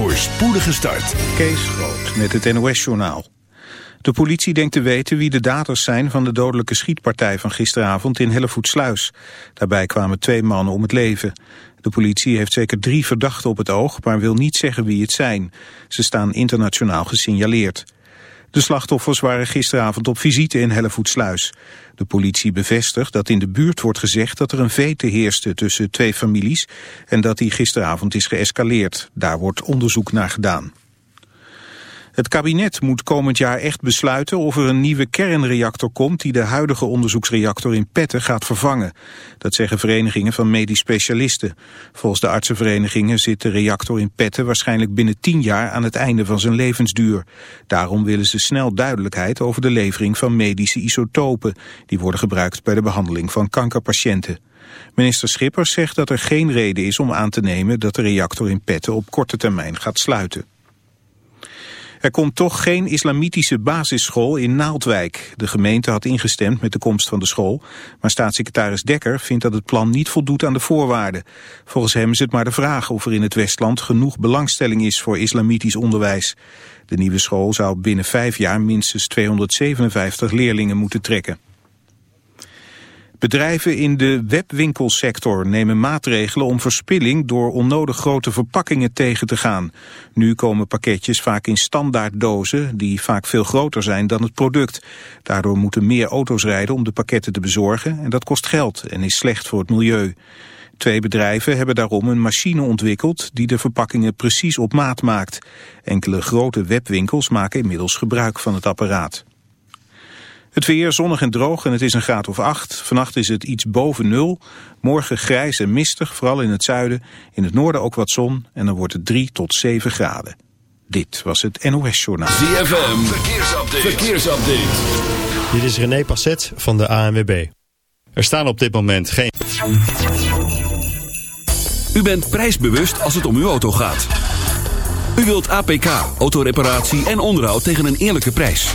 voor spoedige start. Kees Groot met het NOS-journaal. De politie denkt te weten wie de daders zijn van de dodelijke schietpartij van gisteravond in Hellevoetsluis. Daarbij kwamen twee mannen om het leven. De politie heeft zeker drie verdachten op het oog, maar wil niet zeggen wie het zijn. Ze staan internationaal gesignaleerd. De slachtoffers waren gisteravond op visite in Hellevoetsluis. De politie bevestigt dat in de buurt wordt gezegd dat er een vete heerste tussen twee families en dat die gisteravond is geëscaleerd. Daar wordt onderzoek naar gedaan. Het kabinet moet komend jaar echt besluiten of er een nieuwe kernreactor komt die de huidige onderzoeksreactor in Petten gaat vervangen. Dat zeggen verenigingen van medisch specialisten. Volgens de artsenverenigingen zit de reactor in Petten waarschijnlijk binnen tien jaar aan het einde van zijn levensduur. Daarom willen ze snel duidelijkheid over de levering van medische isotopen. Die worden gebruikt bij de behandeling van kankerpatiënten. Minister Schippers zegt dat er geen reden is om aan te nemen dat de reactor in Petten op korte termijn gaat sluiten. Er komt toch geen islamitische basisschool in Naaldwijk. De gemeente had ingestemd met de komst van de school, maar staatssecretaris Dekker vindt dat het plan niet voldoet aan de voorwaarden. Volgens hem is het maar de vraag of er in het Westland genoeg belangstelling is voor islamitisch onderwijs. De nieuwe school zou binnen vijf jaar minstens 257 leerlingen moeten trekken. Bedrijven in de webwinkelsector nemen maatregelen om verspilling door onnodig grote verpakkingen tegen te gaan. Nu komen pakketjes vaak in standaarddozen die vaak veel groter zijn dan het product. Daardoor moeten meer auto's rijden om de pakketten te bezorgen en dat kost geld en is slecht voor het milieu. Twee bedrijven hebben daarom een machine ontwikkeld die de verpakkingen precies op maat maakt. Enkele grote webwinkels maken inmiddels gebruik van het apparaat. Het weer zonnig en droog en het is een graad of 8. Vannacht is het iets boven nul. Morgen grijs en mistig, vooral in het zuiden. In het noorden ook wat zon en dan wordt het 3 tot 7 graden. Dit was het NOS Journaal. ZFM, verkeersupdate. verkeersupdate. Dit is René Passet van de ANWB. Er staan op dit moment geen... U bent prijsbewust als het om uw auto gaat. U wilt APK, autoreparatie en onderhoud tegen een eerlijke prijs.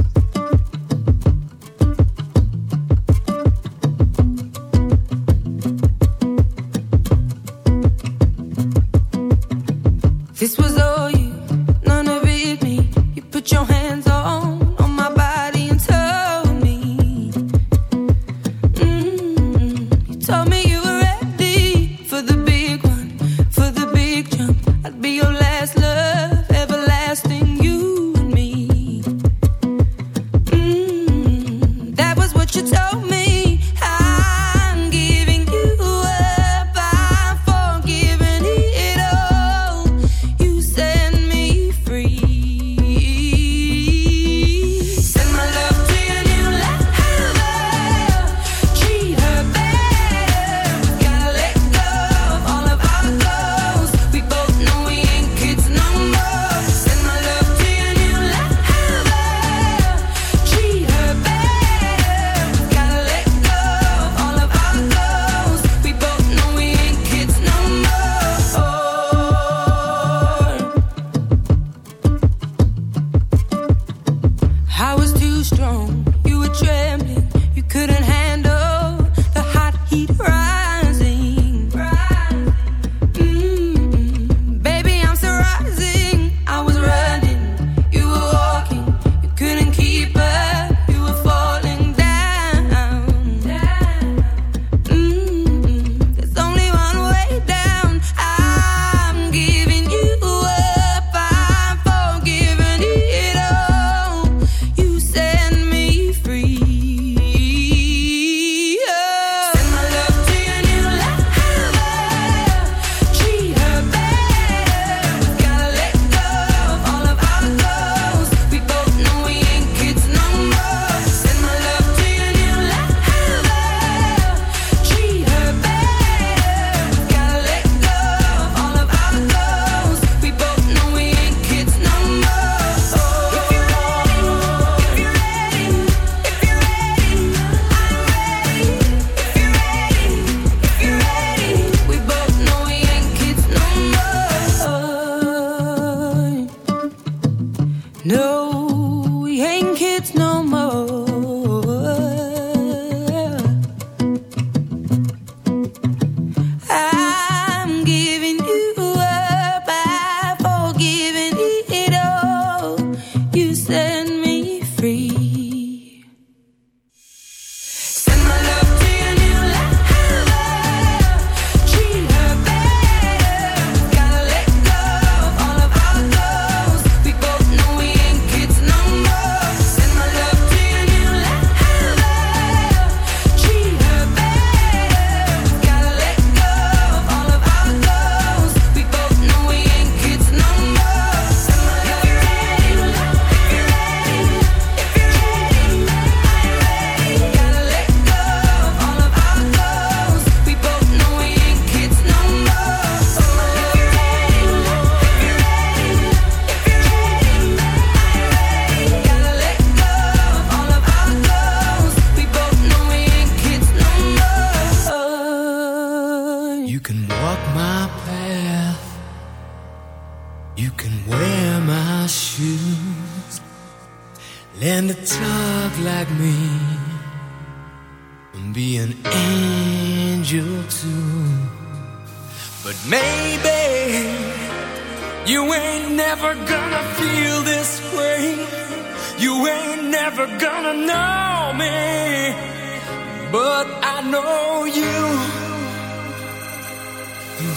I know you.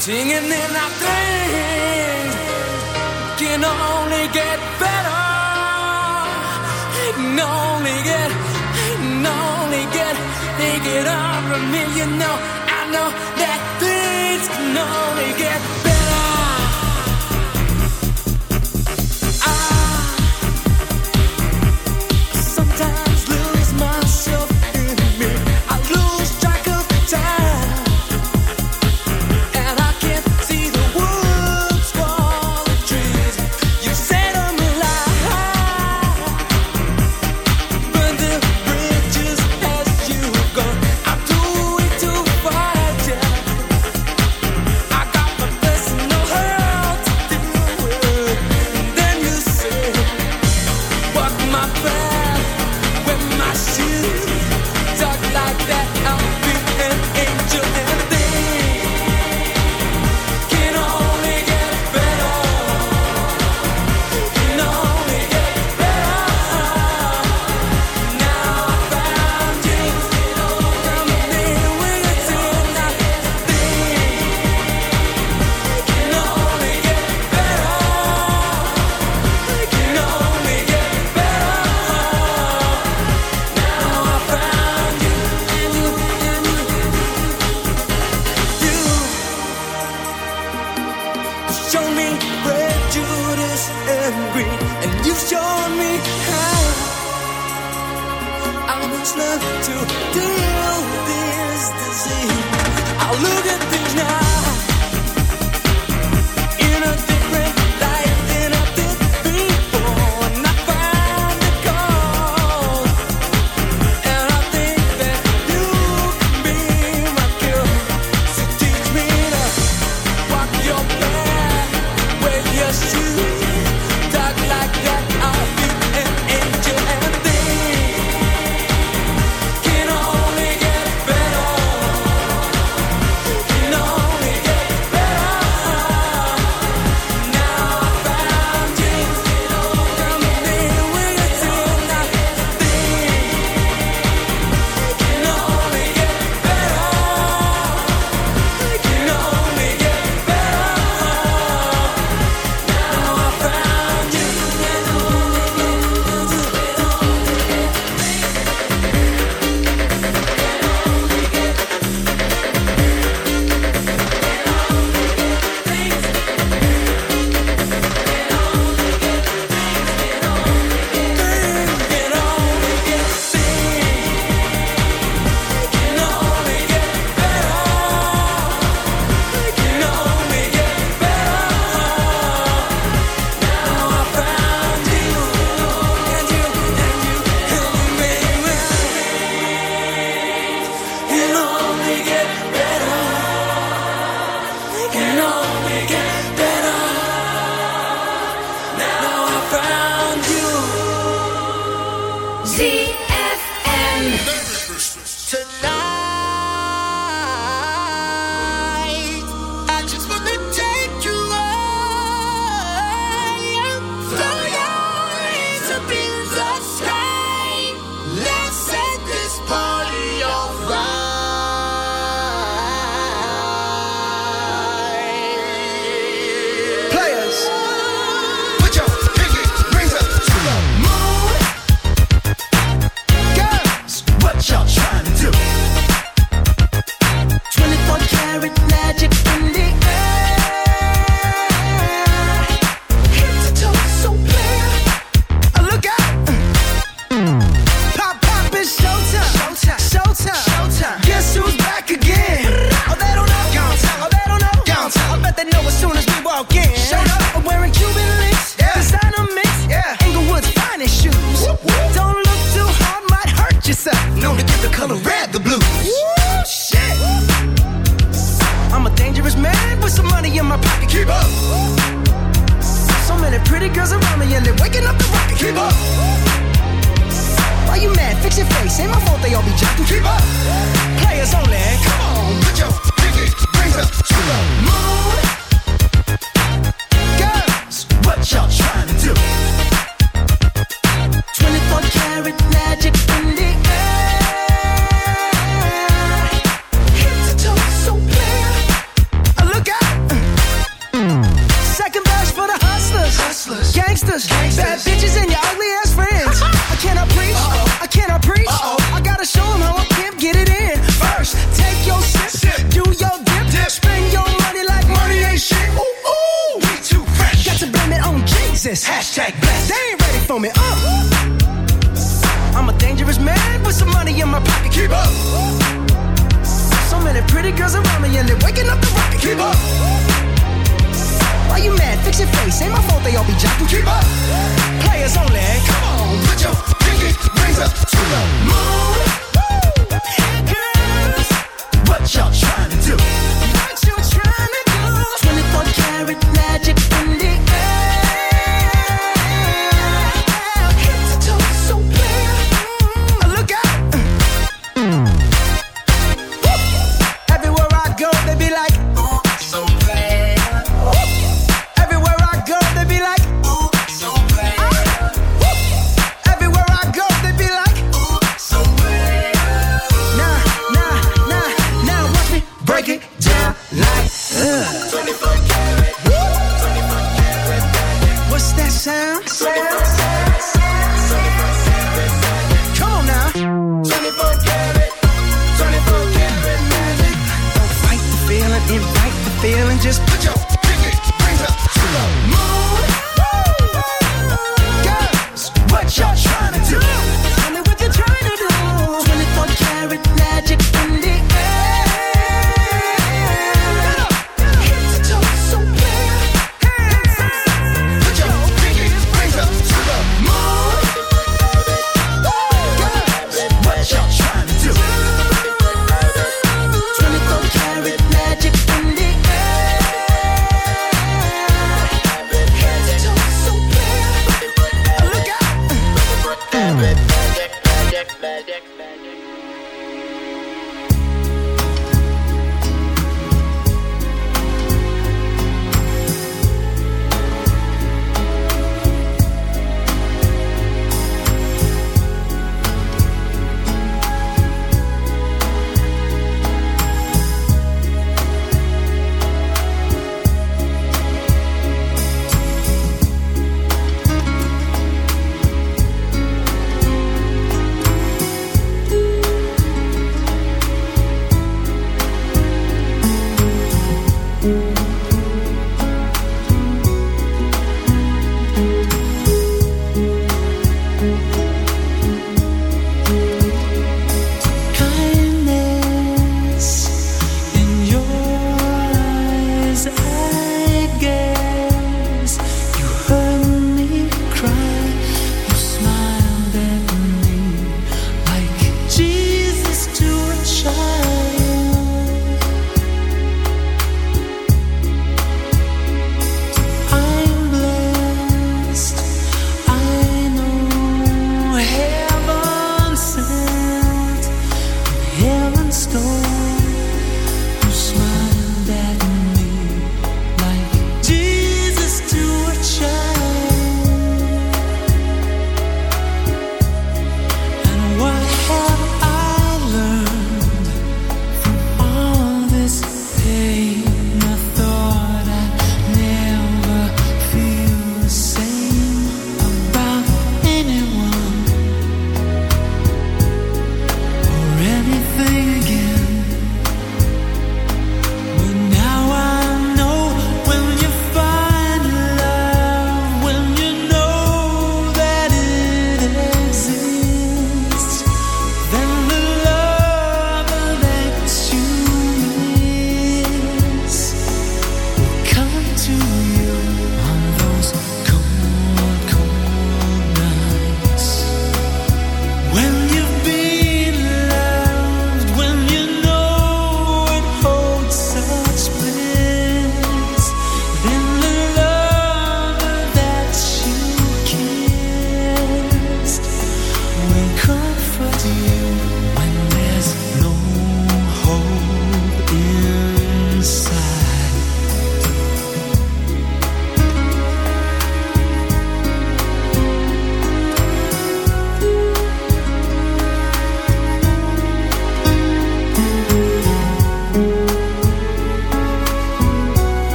Singing in our thing can only get better. Can only get, can only get, think it over me. You know, I know that things can only get Players only. Come on, put your pinky rings up to the moon. Girls, what y'all trying?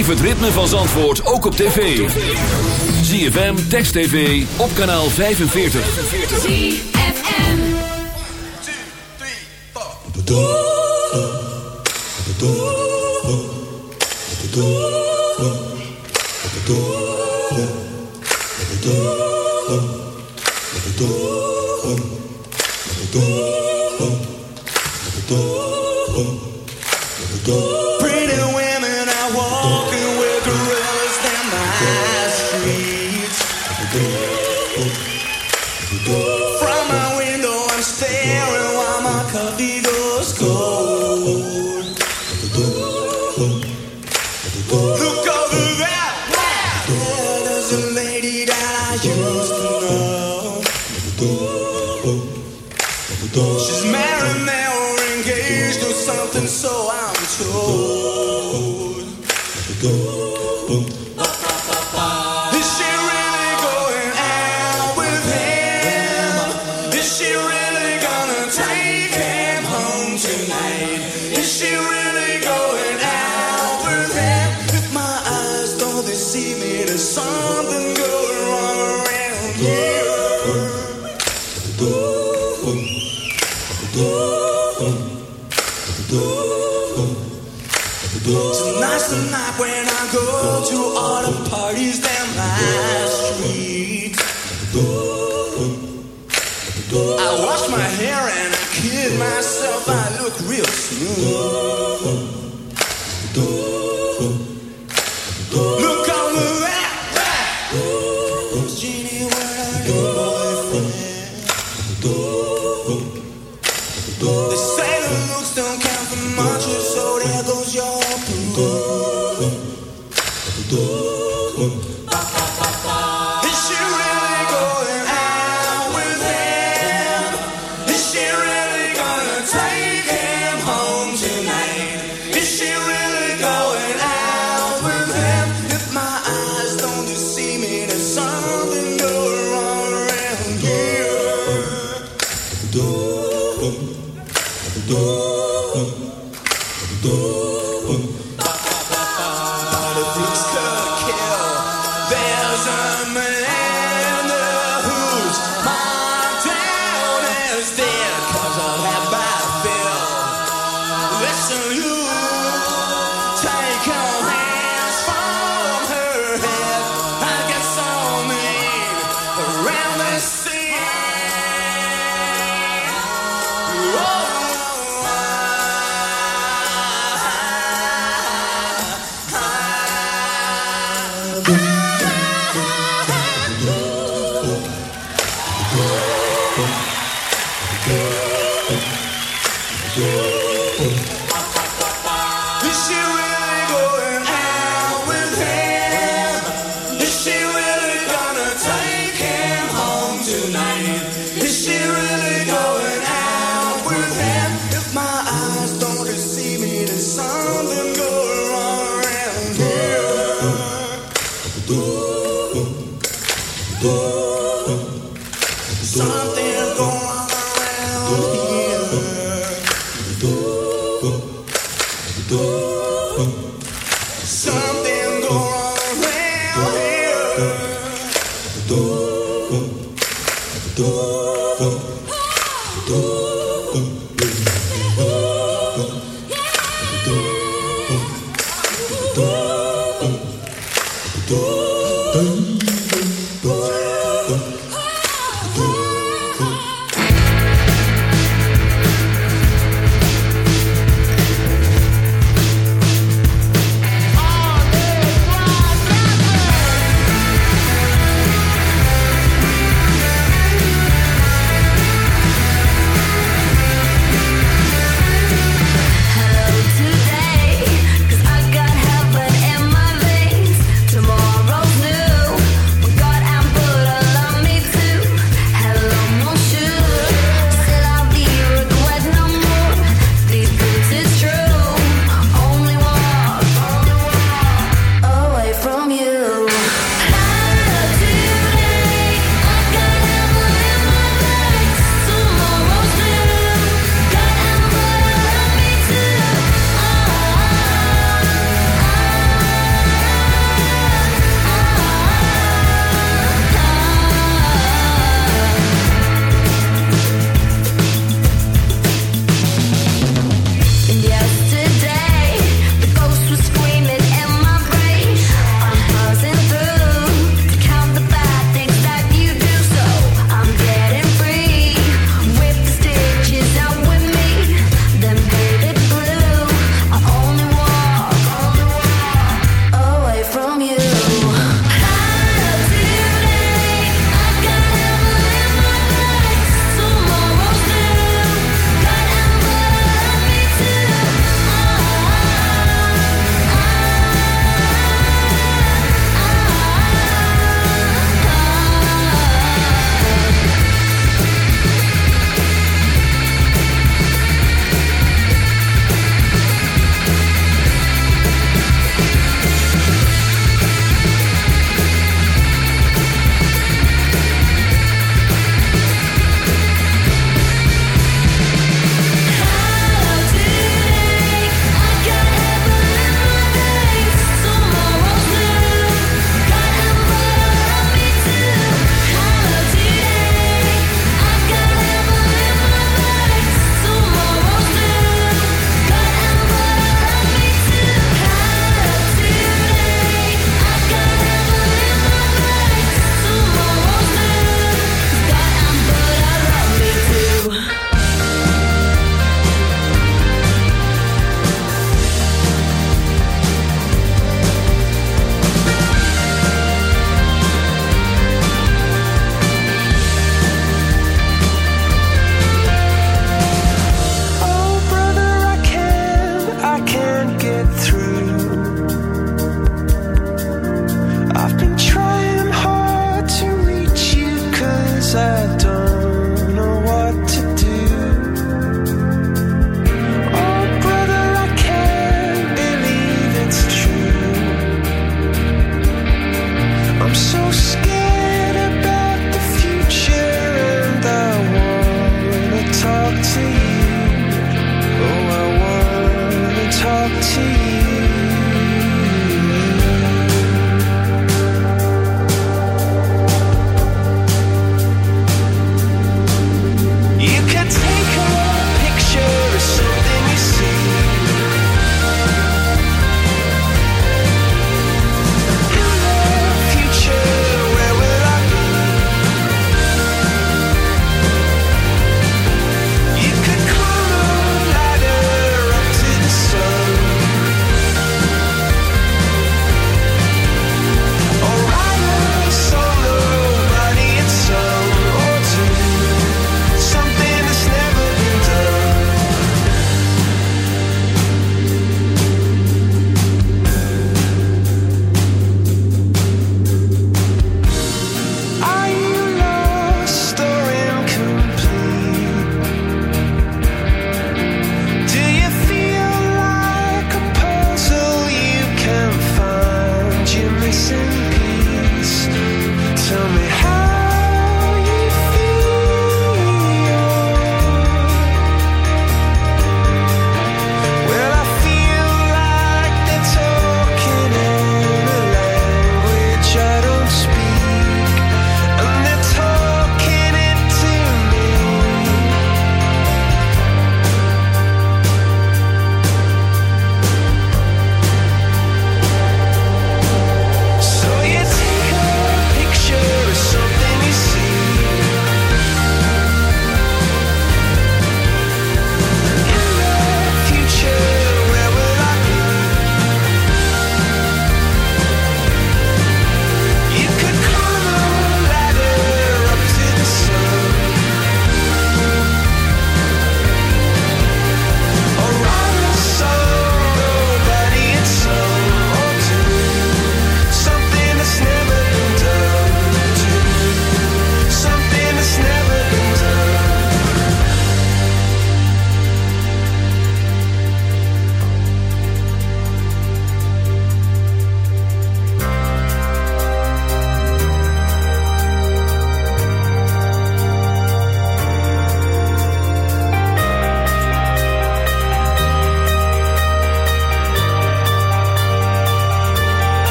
Beleef het ritme van Zandvoort ook op tv. ZFM, Text TV, op kanaal 45. ZFM. 1, 2, 3, 4. Tonight's the night when I go to all the parties down my street.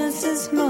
chances more.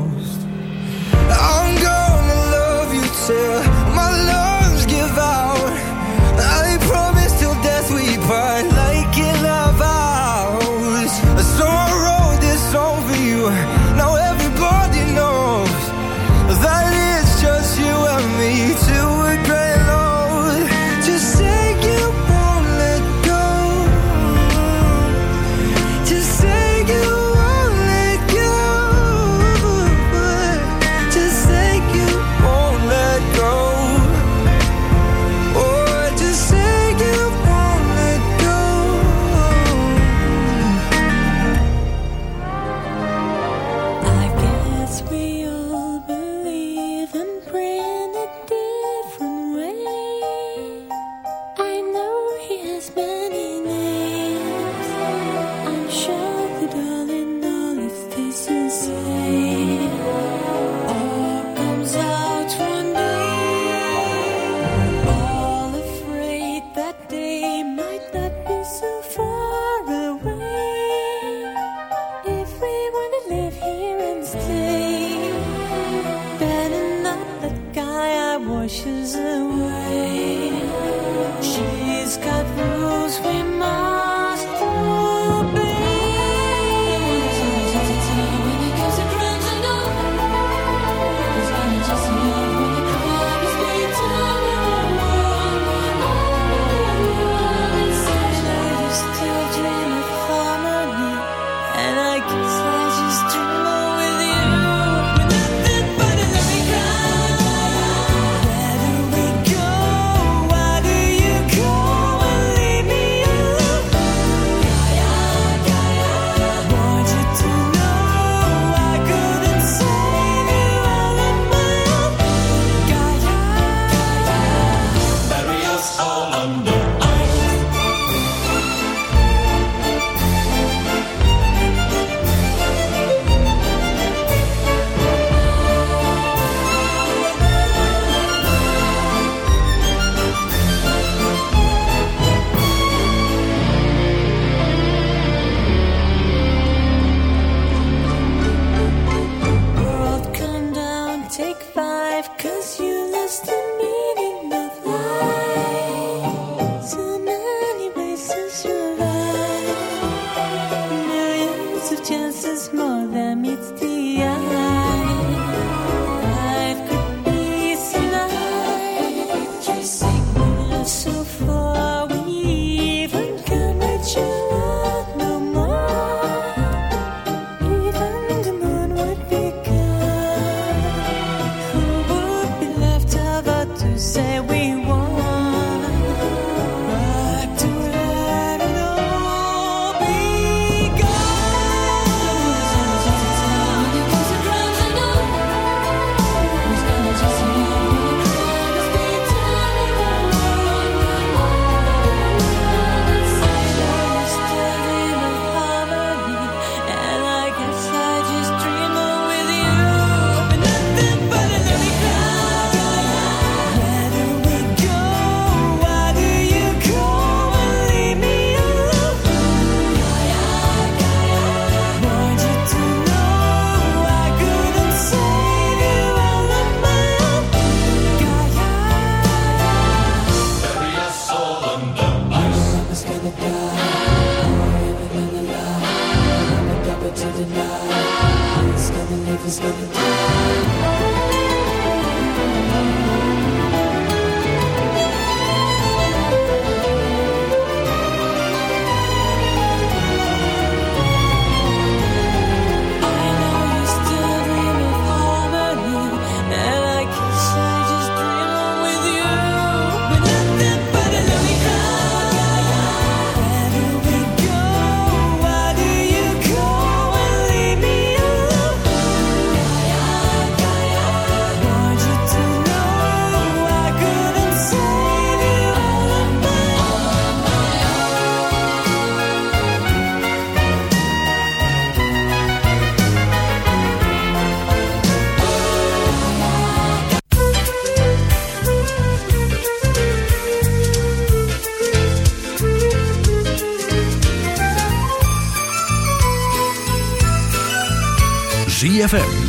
washes away.